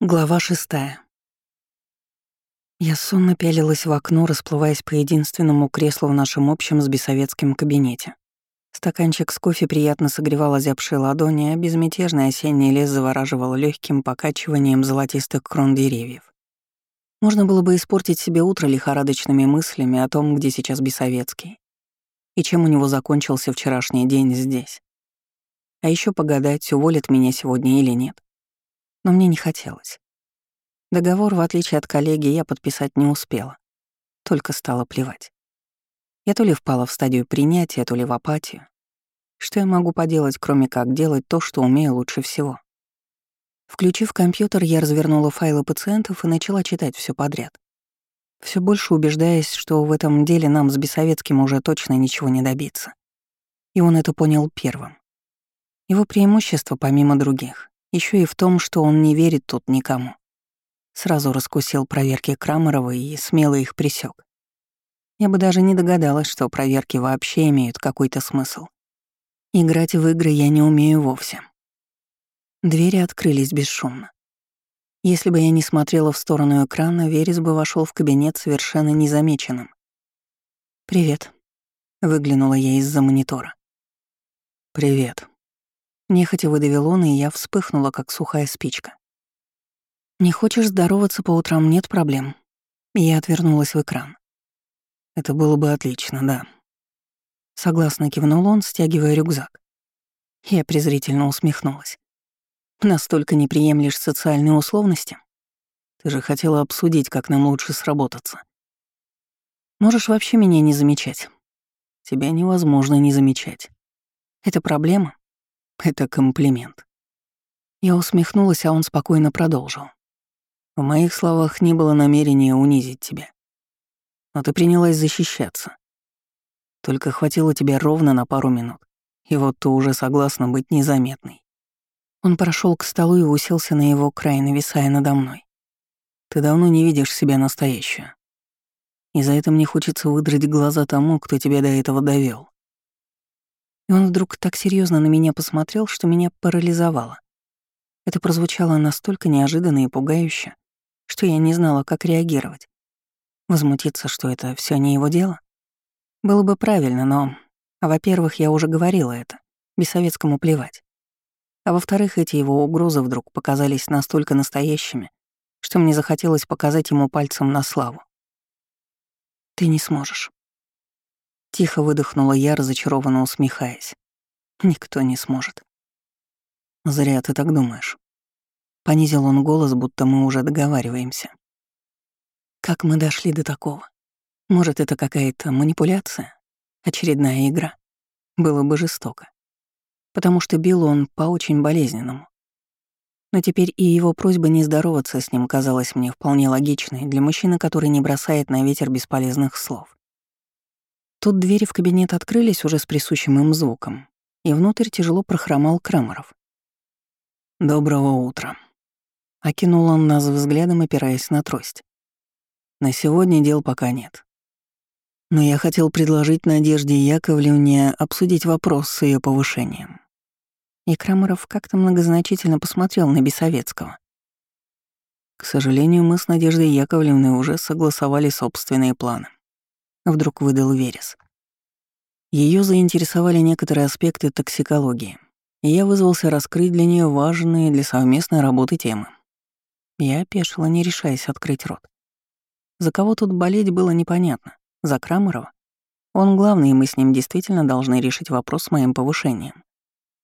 Глава шестая. Я сонно пялилась в окно, расплываясь по единственному креслу в нашем общем с бессоветским кабинете. Стаканчик с кофе приятно согревал озябшие ладони, а безмятежный осенний лес завораживал легким покачиванием золотистых крон деревьев. Можно было бы испортить себе утро лихорадочными мыслями о том, где сейчас Бессоветский, и чем у него закончился вчерашний день здесь. А еще погадать, уволят меня сегодня или нет но мне не хотелось. Договор, в отличие от коллеги, я подписать не успела. Только стало плевать. Я то ли впала в стадию принятия, то ли в апатию. Что я могу поделать, кроме как делать то, что умею лучше всего? Включив компьютер, я развернула файлы пациентов и начала читать все подряд. Все больше убеждаясь, что в этом деле нам с Бесоветским уже точно ничего не добиться. И он это понял первым. Его преимущество, помимо других, еще и в том, что он не верит тут никому. Сразу раскусил проверки Крамерова и смело их присек. Я бы даже не догадалась, что проверки вообще имеют какой-то смысл. Играть в игры я не умею вовсе. Двери открылись бесшумно. Если бы я не смотрела в сторону экрана, Верес бы вошел в кабинет совершенно незамеченным. «Привет», — выглянула я из-за монитора. «Привет», Нехотя выдавил он, и я вспыхнула, как сухая спичка. «Не хочешь здороваться по утрам, нет проблем». Я отвернулась в экран. «Это было бы отлично, да». Согласно кивнул он, стягивая рюкзак. Я презрительно усмехнулась. «Настолько не приемлешь социальные условности?» «Ты же хотела обсудить, как нам лучше сработаться». «Можешь вообще меня не замечать». «Тебя невозможно не замечать». «Это проблема?» Это комплимент. Я усмехнулась, а он спокойно продолжил. В моих словах не было намерения унизить тебя. Но ты принялась защищаться. Только хватило тебя ровно на пару минут. И вот ты уже согласна быть незаметной. Он прошел к столу и уселся на его край, нависая надо мной. Ты давно не видишь себя настоящую. И за это мне хочется выдрать глаза тому, кто тебя до этого довел. И он вдруг так серьезно на меня посмотрел, что меня парализовало. Это прозвучало настолько неожиданно и пугающе, что я не знала, как реагировать. Возмутиться, что это все не его дело? Было бы правильно, но, во-первых, я уже говорила это, бессоветскому плевать. А во-вторых, эти его угрозы вдруг показались настолько настоящими, что мне захотелось показать ему пальцем на славу. «Ты не сможешь», Тихо выдохнула я, разочарованно усмехаясь. Никто не сможет. Зря ты так думаешь. Понизил он голос, будто мы уже договариваемся. Как мы дошли до такого? Может, это какая-то манипуляция? Очередная игра? Было бы жестоко. Потому что бил он по очень болезненному. Но теперь и его просьба не здороваться с ним казалась мне вполне логичной для мужчины, который не бросает на ветер бесполезных слов. Тут двери в кабинет открылись уже с присущим им звуком, и внутрь тяжело прохромал Крамаров. «Доброго утра», — окинул он нас взглядом, опираясь на трость. «На сегодня дел пока нет. Но я хотел предложить Надежде Яковлевне обсудить вопрос с ее повышением». И Крамаров как-то многозначительно посмотрел на Бесовецкого. К сожалению, мы с Надеждой Яковлевной уже согласовали собственные планы. Вдруг выдал Верес. Ее заинтересовали некоторые аспекты токсикологии, и я вызвался раскрыть для нее важные для совместной работы темы. Я опешила, не решаясь открыть рот. За кого тут болеть было непонятно. За Крамарова? Он главный, и мы с ним действительно должны решить вопрос с моим повышением.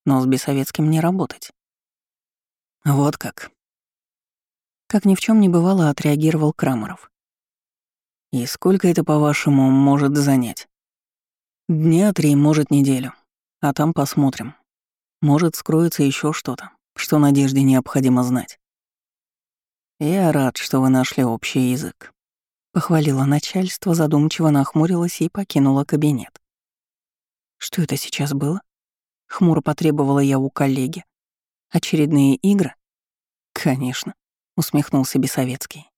Но с Бесоветским не работать. Вот как. Как ни в чем не бывало, отреагировал Крамаров. И сколько это, по-вашему, может занять? Дня три, может, неделю. А там посмотрим. Может, скроется еще что-то, что Надежде необходимо знать. Я рад, что вы нашли общий язык. Похвалила начальство, задумчиво нахмурилась и покинула кабинет. Что это сейчас было? Хмуро потребовала я у коллеги. Очередные игры? Конечно, усмехнулся Бесовецкий.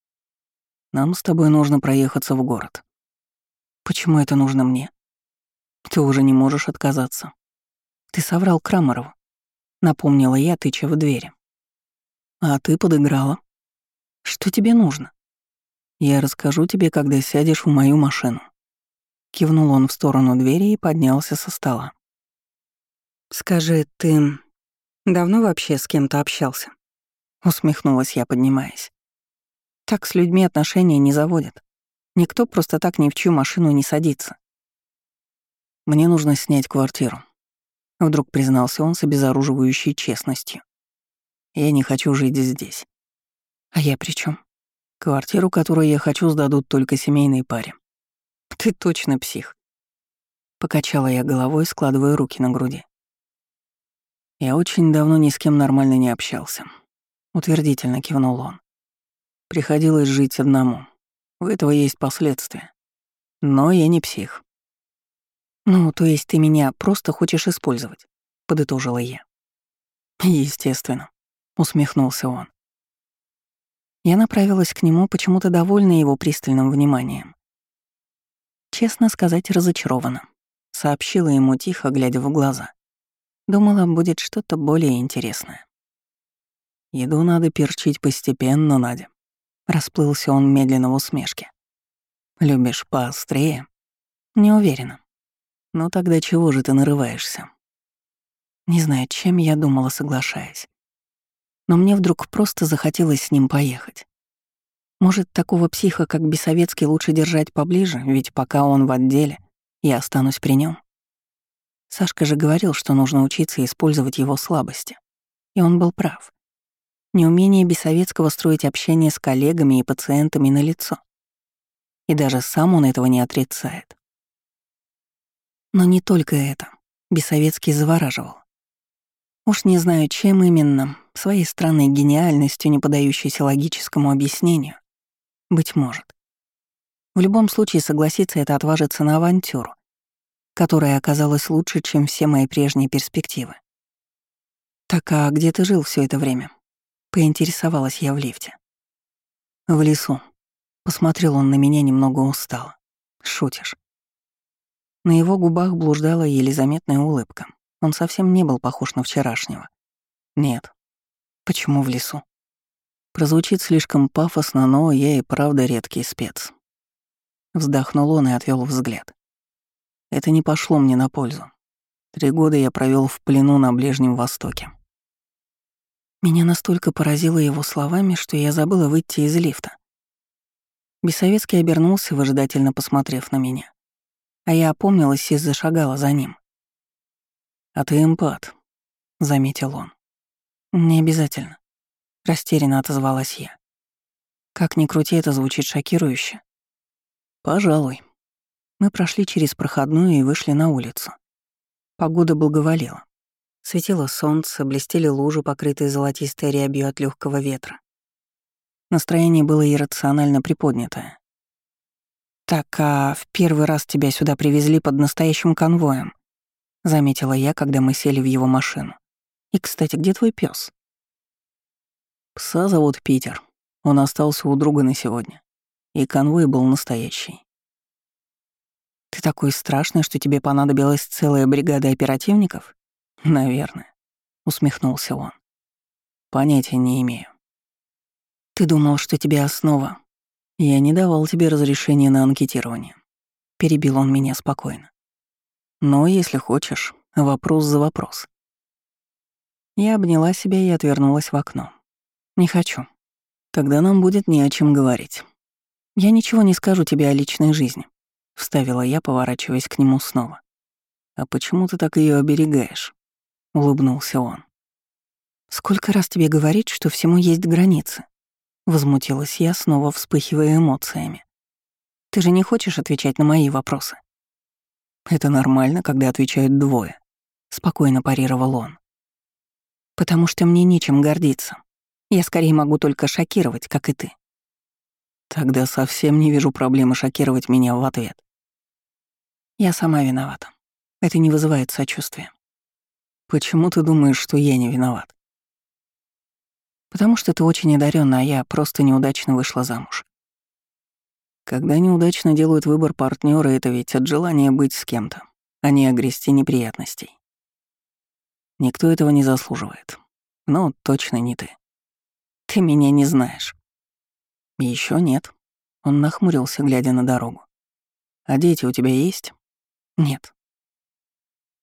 Нам с тобой нужно проехаться в город. Почему это нужно мне? Ты уже не можешь отказаться. Ты соврал Крамарову. Напомнила я, тыча в двери. А ты подыграла. Что тебе нужно? Я расскажу тебе, когда сядешь в мою машину. Кивнул он в сторону двери и поднялся со стола. Скажи, ты давно вообще с кем-то общался? Усмехнулась я, поднимаясь. Так с людьми отношения не заводят. Никто просто так ни в чью машину не садится. Мне нужно снять квартиру. Вдруг признался он с обезоруживающей честностью. Я не хочу жить здесь. А я при чем? Квартиру, которую я хочу, сдадут только семейной паре. Ты точно псих. Покачала я головой, складывая руки на груди. Я очень давно ни с кем нормально не общался. Утвердительно кивнул он. Приходилось жить одному. У этого есть последствия. Но я не псих. «Ну, то есть ты меня просто хочешь использовать?» — подытожила я. «Естественно», — усмехнулся он. Я направилась к нему, почему-то довольна его пристальным вниманием. Честно сказать, разочарована. Сообщила ему тихо, глядя в глаза. Думала, будет что-то более интересное. Еду надо перчить постепенно, Надя. Расплылся он медленно в усмешке. Любишь поострее? Не уверена. Ну тогда чего же ты нарываешься? Не знаю, чем я думала, соглашаясь. Но мне вдруг просто захотелось с ним поехать. Может, такого психа, как Бесовецкий, лучше держать поближе, ведь пока он в отделе, я останусь при нем. Сашка же говорил, что нужно учиться использовать его слабости. И он был прав. Неумение Бесовецкого строить общение с коллегами и пациентами на лицо. И даже сам он этого не отрицает. Но не только это. Бесовецкий завораживал. Уж не знаю, чем именно, своей странной гениальностью, не подающейся логическому объяснению. Быть может. В любом случае согласиться — это отважиться на авантюру, которая оказалась лучше, чем все мои прежние перспективы. «Так а где ты жил все это время?» — поинтересовалась я в лифте. «В лесу». Посмотрел он на меня немного устало. «Шутишь?» На его губах блуждала еле заметная улыбка. Он совсем не был похож на вчерашнего. Нет. Почему в лесу? Прозвучит слишком пафосно, но я и правда редкий спец. Вздохнул он и отвел взгляд. Это не пошло мне на пользу. Три года я провел в плену на Ближнем Востоке. Меня настолько поразило его словами, что я забыла выйти из лифта. Бесовецкий обернулся, выжидательно посмотрев на меня а я опомнилась и зашагала за ним. «А ты эмпат», — заметил он. «Не обязательно», — растерянно отозвалась я. Как ни крути, это звучит шокирующе. «Пожалуй». Мы прошли через проходную и вышли на улицу. Погода благоволила. Светило солнце, блестели лужи, покрытые золотистой рябью от легкого ветра. Настроение было иррационально приподнятое. «Так, а в первый раз тебя сюда привезли под настоящим конвоем», — заметила я, когда мы сели в его машину. «И, кстати, где твой пес? «Пса зовут Питер. Он остался у друга на сегодня. И конвой был настоящий». «Ты такой страшный, что тебе понадобилась целая бригада оперативников?» «Наверное», — усмехнулся он. «Понятия не имею». «Ты думал, что тебе основа «Я не давал тебе разрешения на анкетирование», — перебил он меня спокойно. «Но, если хочешь, вопрос за вопрос». Я обняла себя и отвернулась в окно. «Не хочу. Тогда нам будет не о чем говорить». «Я ничего не скажу тебе о личной жизни», — вставила я, поворачиваясь к нему снова. «А почему ты так ее оберегаешь?» — улыбнулся он. «Сколько раз тебе говорить, что всему есть границы?» Возмутилась я, снова вспыхивая эмоциями. «Ты же не хочешь отвечать на мои вопросы?» «Это нормально, когда отвечают двое», — спокойно парировал он. «Потому что мне нечем гордиться. Я скорее могу только шокировать, как и ты». «Тогда совсем не вижу проблемы шокировать меня в ответ». «Я сама виновата. Это не вызывает сочувствия». «Почему ты думаешь, что я не виноват?» Потому что ты очень одарённа, а я просто неудачно вышла замуж. Когда неудачно делают выбор партнера, это ведь от желания быть с кем-то, а не огрести неприятностей. Никто этого не заслуживает. Но точно не ты. Ты меня не знаешь. Еще нет. Он нахмурился, глядя на дорогу. А дети у тебя есть? Нет.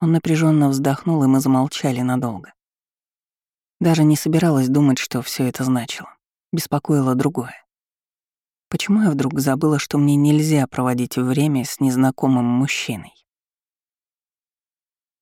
Он напряженно вздохнул, и мы замолчали надолго. Даже не собиралась думать, что все это значило. Беспокоило другое. Почему я вдруг забыла, что мне нельзя проводить время с незнакомым мужчиной?